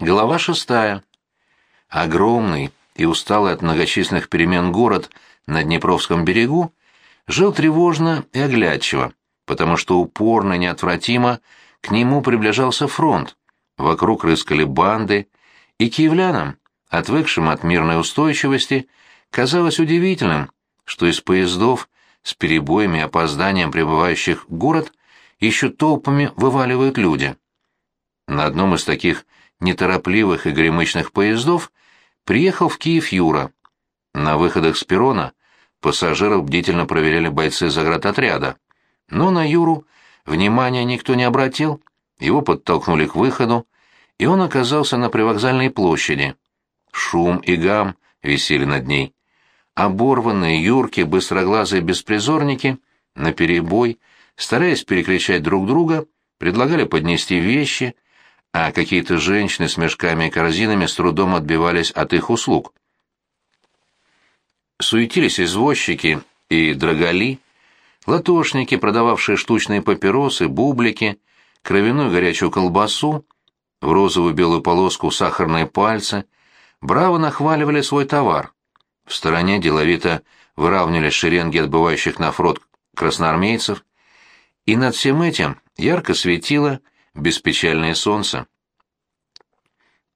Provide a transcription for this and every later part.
Глава шестая. Огромный и усталый от многочисленных перемен город на Днепровском берегу жил тревожно и оглядчиво, потому что упорно, неотвратимо к нему приближался фронт, вокруг рыскали банды, и киевлянам, отвыкшим от мирной устойчивости, казалось удивительным, что из поездов с перебоями и опозданием прибывающих в город еще толпами вываливают люди. На одном из таких неторопливых и гремычных поездов приехал в Киев Юра. На выходах с перрона пассажиров бдительно проверяли бойцы заградотряда. Но на Юру внимания никто не обратил, его подтолкнули к выходу, и он оказался на привокзальной площади. Шум и гам висели над ней. Оборванные, юркие, быстроглазые беспризорники, наперебой, стараясь перекричать друг друга, предлагали поднести вещи, а какие-то женщины с мешками и корзинами с трудом отбивались от их услуг. Суетились извозчики и драгали, латошники, продававшие штучные папиросы, бублики, кровяную горячую колбасу, в розовую белую полоску сахарные пальцы, браво нахваливали свой товар. В стороне деловито выравнивали шеренги отбывающих на фронт красноармейцев, и над всем этим ярко светило беспечальное солнце.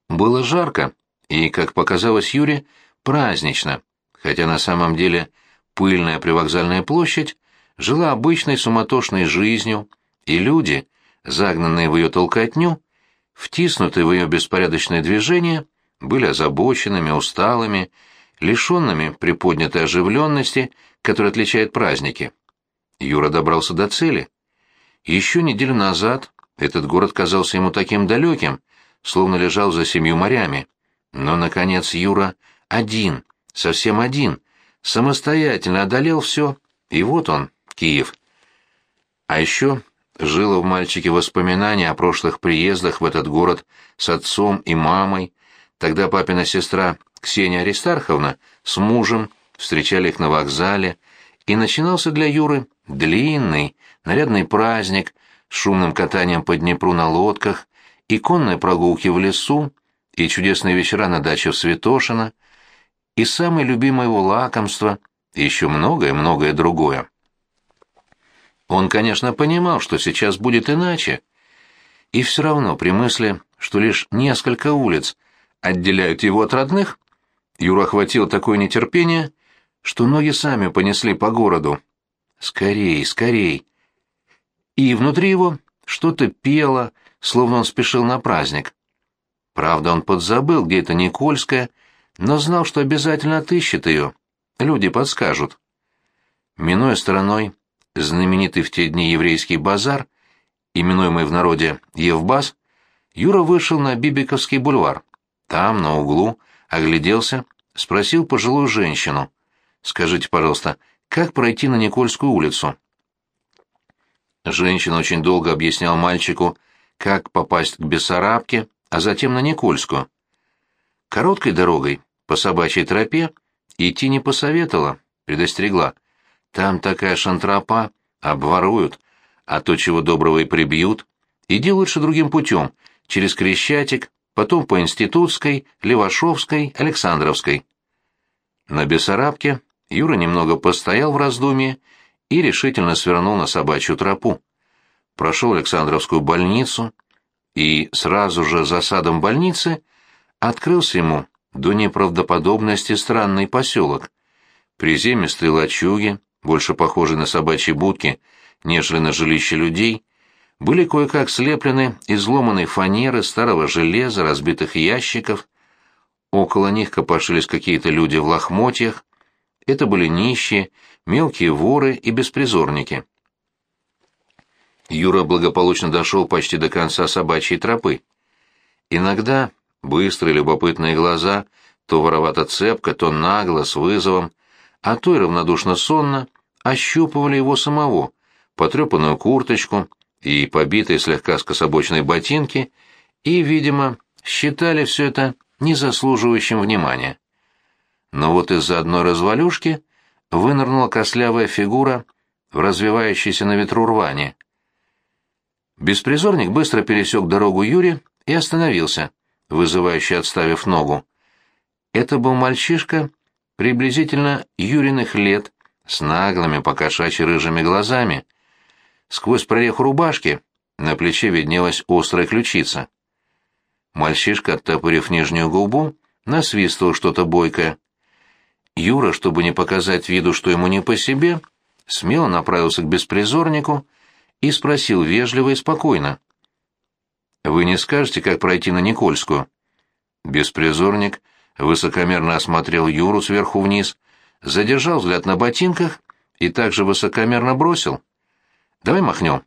Было жарко и, как показалось Юре, празднично, хотя на самом деле пыльная привокзальная площадь жила обычной суматошной жизнью, и люди, загнанные в ее толкотню, втиснутые в ее беспорядочное движение, были озабоченными, усталыми, лишенными приподнятой оживленности, которая отличает праздники. Юра добрался до цели. Еще неделю назад этот город казался ему таким далеким, словно лежал за семью морями. Но, наконец, Юра один, совсем один, самостоятельно одолел все, и вот он, Киев. А еще жило в мальчике воспоминание о прошлых приездах в этот город с отцом и мамой. Тогда папина сестра Ксения Аристарховна с мужем встречали их на вокзале, и начинался для Юры длинный, нарядный праздник шумным катанием по Днепру на лодках, и конные прогулки в лесу, и чудесные вечера на даче в Святошино, и самое любимое его лакомство, и еще многое-многое другое. Он, конечно, понимал, что сейчас будет иначе, и все равно при мысли, что лишь несколько улиц отделяют его от родных, Юра охватил такое нетерпение, что ноги сами понесли по городу. Скорей, скорей. И внутри его что-то пело, словно он спешил на праздник. Правда, он подзабыл, где это Никольская, но знал, что обязательно отыщет ее. Люди подскажут. Минуя стороной знаменитый в те дни еврейский базар, именуемый в народе Евбаз, Юра вышел на Бибиковский бульвар. Там, на углу, огляделся, спросил пожилую женщину. «Скажите, пожалуйста, как пройти на Никольскую улицу?» Женщина очень долго объяснял мальчику, как попасть к Бессарабке, а затем на Никольскую. Короткой дорогой, по собачьей тропе, идти не посоветовала, предостерегла. Там такая шантропа, обворуют, а то чего доброго и прибьют. Иди лучше другим путем, через Крещатик, потом по Институтской, Левашовской, Александровской. На Бессарабке Юра немного постоял в раздумье и решительно свернул на собачью тропу. Прошел Александровскую больницу, и сразу же за садом больницы открылся ему до неправдоподобности странный поселок. Приземистые лачуги, больше похожие на собачьи будки, нежели на жилище людей, были кое-как слеплены из ломаной фанеры, старого железа, разбитых ящиков. Около них копошились какие-то люди в лохмотьях. Это были нищие, мелкие воры и беспризорники. Юра благополучно дошел почти до конца собачьей тропы. Иногда быстрые любопытные глаза, то воровато цепко, то нагло, с вызовом, а то и равнодушно сонно, ощупывали его самого, потрепанную курточку, и побитые слегка скособочные ботинки, и, видимо, считали все это незаслуживающим внимания. Но вот из-за одной развалюшки вынырнула кослявая фигура в развивающейся на ветру рване. Беспризорник быстро пересек дорогу Юре и остановился. вызывающе отставив ногу. Это был мальчишка приблизительно Юриных лет, с наглыми покошачьи рыжими глазами. Сквозь прореху рубашки на плече виднелась острая ключица. Мальчишка, оттопырив нижнюю губу, насвистывал что-то бойкое. Юра, чтобы не показать виду, что ему не по себе, смело направился к беспризорнику и спросил вежливо и спокойно. «Вы не скажете, как пройти на Никольскую?» Беспризорник высокомерно осмотрел Юру сверху вниз, задержал взгляд на ботинках и также высокомерно бросил. «Давай махнем».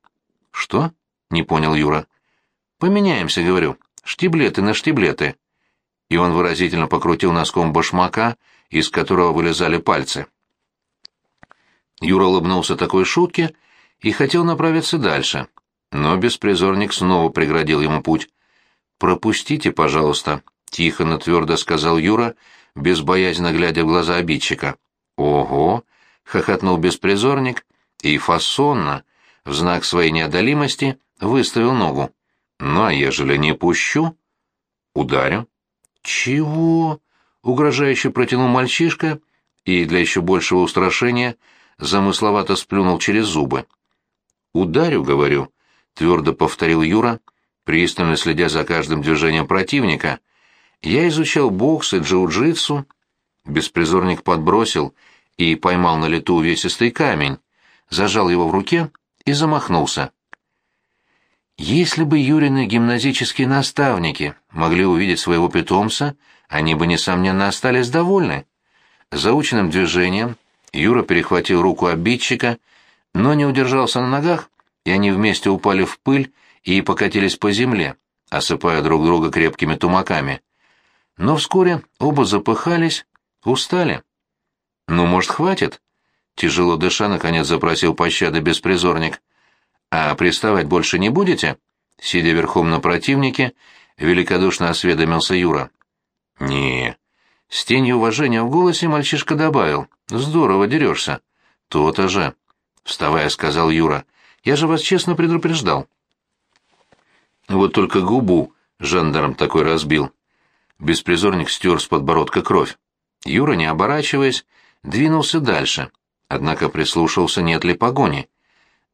«Что?» — не понял Юра. «Поменяемся, — говорю. Штиблеты на штиблеты». И он выразительно покрутил носком башмака, из которого вылезали пальцы. Юра улыбнулся такой шутке и хотел направиться дальше, но беспризорник снова преградил ему путь. «Пропустите, пожалуйста», — тихо, но твердо сказал Юра, безбоязненно глядя в глаза обидчика. «Ого!» — хохотнул беспризорник и фасонно, в знак своей неодолимости, выставил ногу. «Ну, а ежели не пущу?» «Ударю». «Чего?» — угрожающе протянул мальчишка и для еще большего устрашения замысловато сплюнул через зубы. «Ударю, говорю», — твердо повторил Юра, пристально следя за каждым движением противника. «Я изучал бокс и джиу-джитсу». Беспризорник подбросил и поймал на лету увесистый камень, зажал его в руке и замахнулся. Если бы Юрины гимназические наставники могли увидеть своего питомца, они бы, несомненно, остались довольны. Заученным движением Юра перехватил руку обидчика, но не удержался на ногах, и они вместе упали в пыль и покатились по земле, осыпая друг друга крепкими тумаками. Но вскоре оба запыхались, устали. «Ну, может, хватит?» Тяжело дыша, наконец запросил пощады беспризорник. «А приставать больше не будете?» Сидя верхом на противнике, великодушно осведомился Юра. «Не, с тенью уважения в голосе мальчишка добавил. «Здорово дерешься». «То-то же», — вставая, сказал Юра. «Я же вас честно предупреждал». Вот только губу жандарм такой разбил. Беспризорник стер с подбородка кровь. Юра, не оборачиваясь, двинулся дальше, однако прислушался, нет ли погони.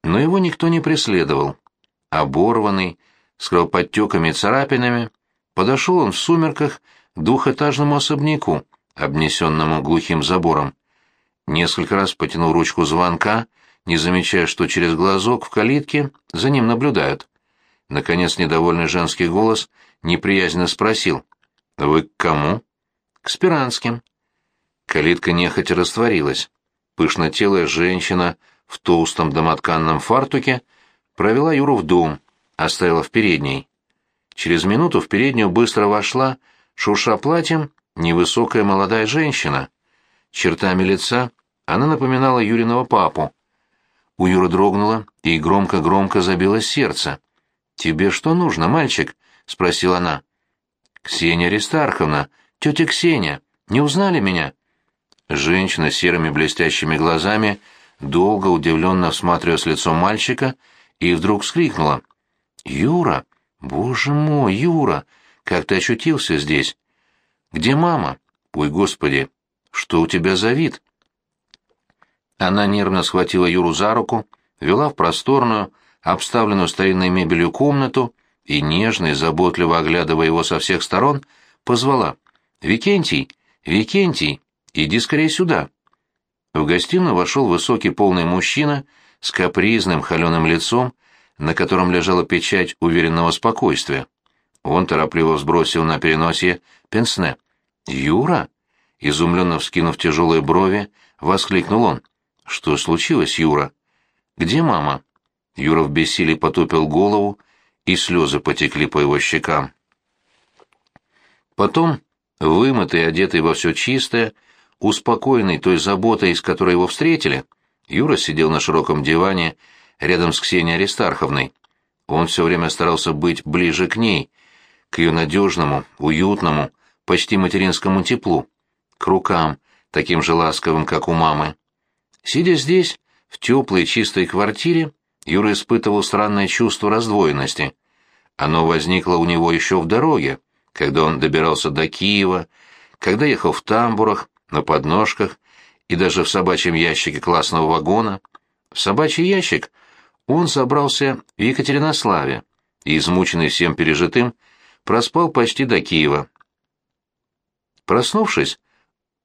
Но его никто не преследовал. Оборванный, с кровоподтеками и царапинами, подошел он в сумерках к двухэтажному особняку, обнесенному глухим забором. Несколько раз потянул ручку звонка, не замечая, что через глазок в калитке за ним наблюдают. Наконец недовольный женский голос неприязненно спросил. «Вы к кому?» «К Спиранским». Калитка нехотя растворилась. Пышнотелая женщина в толстом домотканном фартуке провела Юру в дом, оставила в передней. Через минуту в переднюю быстро вошла шурша платьем, невысокая молодая женщина. Чертами лица она напоминала Юриного папу. У Юры дрогнуло и громко-громко забилось сердце. «Тебе что нужно, мальчик?» — спросила она. «Ксения Аристарховна, тетя Ксения, не узнали меня?» Женщина с серыми блестящими глазами долго удивленно всматриваясь лицо мальчика и вдруг вскрикнула. «Юра! Боже мой, Юра! Как ты очутился здесь? Где мама? Ой, господи, что у тебя за вид? Она нервно схватила Юру за руку, вела в просторную, обставленную старинной мебелью комнату и, нежно и заботливо оглядывая его со всех сторон, позвала. «Викентий! Викентий! Иди скорее сюда!» В гостиную вошел высокий полный мужчина с капризным холеным лицом, на котором лежала печать уверенного спокойствия. Он торопливо сбросил на переносе пенсне. «Юра?» Изумленно вскинув тяжелые брови, воскликнул он. «Что случилось, Юра?» «Где мама?» Юра в бессилии потупил голову, и слезы потекли по его щекам. Потом, вымытый, одетый во все чистое, успокоенный той заботой, с которой его встретили, Юра сидел на широком диване рядом с Ксенией Аристарховной. Он все время старался быть ближе к ней, к ее надежному, уютному, почти материнскому теплу, к рукам, таким же ласковым, как у мамы. Сидя здесь, в теплой чистой квартире, Юра испытывал странное чувство раздвоенности. Оно возникло у него еще в дороге, когда он добирался до Киева, когда ехал в тамбурах, на подножках и даже в собачьем ящике классного вагона. В собачий ящик он собрался в Екатеринославе и, измученный всем пережитым, проспал почти до Киева. Проснувшись,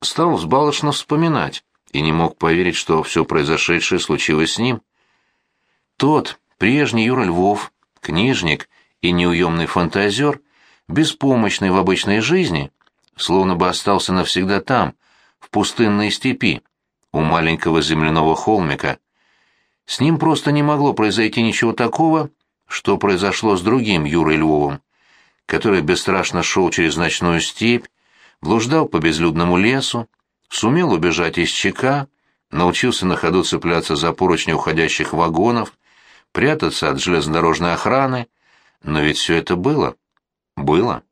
стал взбалочно вспоминать и не мог поверить, что все произошедшее случилось с ним. Тот, прежний Юра Львов, книжник и неуемный фантазер, беспомощный в обычной жизни, словно бы остался навсегда там, в пустынной степи, у маленького земляного холмика. С ним просто не могло произойти ничего такого, что произошло с другим Юрой Львовым, который бесстрашно шел через ночную степь, блуждал по безлюдному лесу, сумел убежать из ЧК, научился на ходу цепляться за поручни уходящих вагонов, прятаться от железнодорожной охраны, но ведь все это было. Было.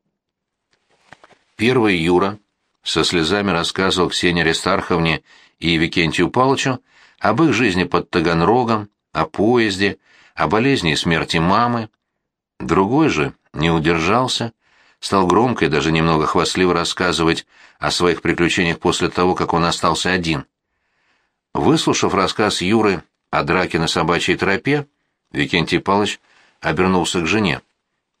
Первый Юра со слезами рассказывал Ксении Аристарховне и Викентию Павловичу об их жизни под Таганрогом, о поезде, о болезни и смерти мамы. Другой же не удержался, стал громко и даже немного хвастливо рассказывать о своих приключениях после того, как он остался один. Выслушав рассказ Юры о драке на собачьей тропе, Викентий Павлович обернулся к жене.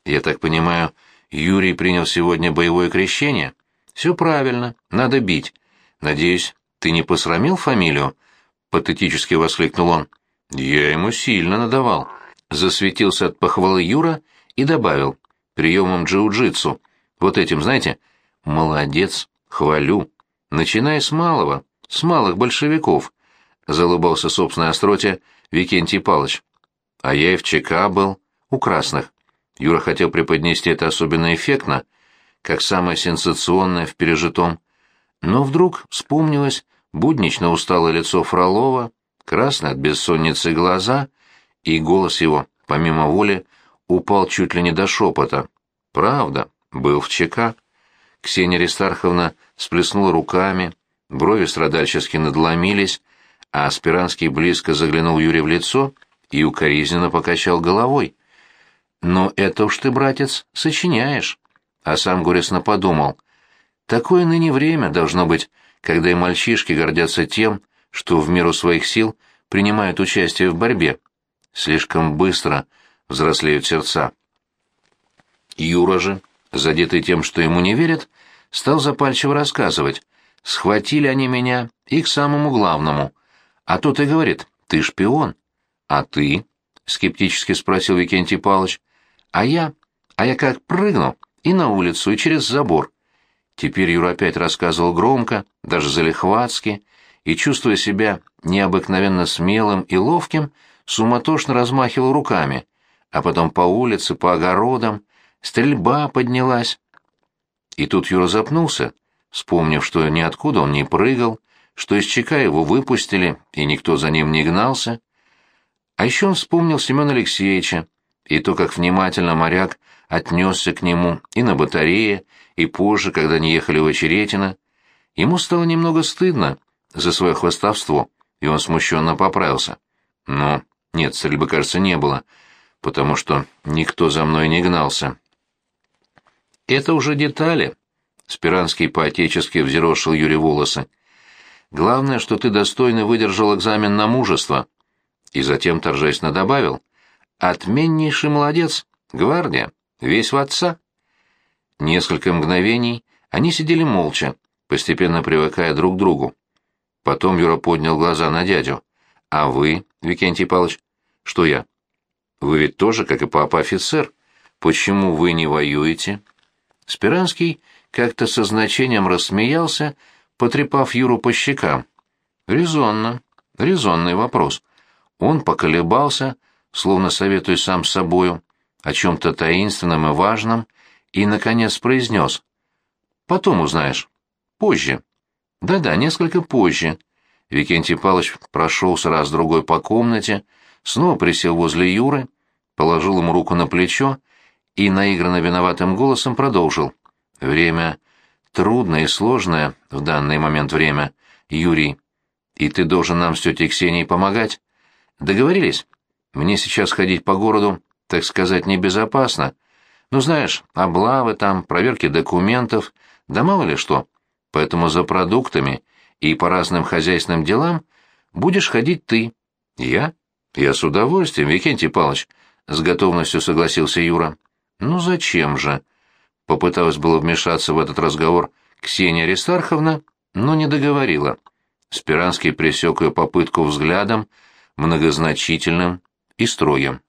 «Я так понимаю, Юрий принял сегодня боевое крещение?» «Все правильно, надо бить. Надеюсь, ты не посрамил фамилию?» — патетически воскликнул он. «Я ему сильно надавал». Засветился от похвалы Юра и добавил. «Приемом джиу-джитсу. Вот этим, знаете?» «Молодец, хвалю. Начиная с малого, с малых большевиков», — залыбался собственной остроте Викентий Палыч. «А я и в ЧК был, у красных». Юра хотел преподнести это особенно эффектно, как самое сенсационное в пережитом. Но вдруг вспомнилось буднично усталое лицо Фролова, красные от бессонницы глаза, и голос его, помимо воли, упал чуть ли не до шепота. «Правда, был в ЧК». Ксения Аристарховна сплеснула руками, брови страдальчески надломились, а Аспиранский близко заглянул Юре в лицо и укоризненно покачал головой. «Но это уж ты, братец, сочиняешь» а сам горестно подумал. Такое ныне время должно быть, когда и мальчишки гордятся тем, что в меру своих сил принимают участие в борьбе. Слишком быстро взрослеют сердца. Юра же, задетый тем, что ему не верят, стал запальчиво рассказывать. «Схватили они меня и к самому главному. А тот и говорит, ты шпион». «А ты?» — скептически спросил Викентий Павлович. «А я? А я как прыгну, и на улицу, и через забор. Теперь Юра опять рассказывал громко, даже залихватски, и, чувствуя себя необыкновенно смелым и ловким, суматошно размахивал руками, а потом по улице, по огородам, стрельба поднялась. И тут Юра запнулся, вспомнив, что ниоткуда он не прыгал, что из ЧК его выпустили, и никто за ним не гнался. А еще он вспомнил Семена Алексеевича, и то, как внимательно моряк отнесся к нему и на батарее, и позже, когда они ехали в Очеретино. Ему стало немного стыдно за свое хвостовство, и он смущенно поправился. Но нет, стрельбы, кажется, не было, потому что никто за мной не гнался. «Это уже детали», — Спиранский поотечески взъерошил Юре волосы. «Главное, что ты достойно выдержал экзамен на мужество». И затем торжественно добавил. «Отменнейший молодец, гвардия». Весь в отца. Несколько мгновений они сидели молча, постепенно привыкая друг к другу. Потом Юра поднял глаза на дядю. «А вы, Викентий Павлович?» «Что я?» «Вы ведь тоже, как и папа, офицер. Почему вы не воюете?» Спиранский как-то со значением рассмеялся, потрепав Юру по щекам. «Резонно. Резонный вопрос». Он поколебался, словно советуя сам с собою, о чем-то таинственном и важном, и, наконец, произнес. «Потом узнаешь. Позже». «Да-да, несколько позже». Викентий Павлович прошелся раз-другой по комнате, снова присел возле Юры, положил ему руку на плечо и наигранно виноватым голосом продолжил. «Время трудное и сложное в данный момент время, Юрий, и ты должен нам с тетей Ксенией помогать. Договорились? Мне сейчас ходить по городу так сказать, небезопасно. Ну, знаешь, облавы там, проверки документов, да мало ли что. Поэтому за продуктами и по разным хозяйственным делам будешь ходить ты. Я? Я с удовольствием, Викентий Павлович, — с готовностью согласился Юра. Ну зачем же? Попыталась было вмешаться в этот разговор Ксения Аристарховна, но не договорила. Спиранский пресек ее попытку взглядом, многозначительным и строгим.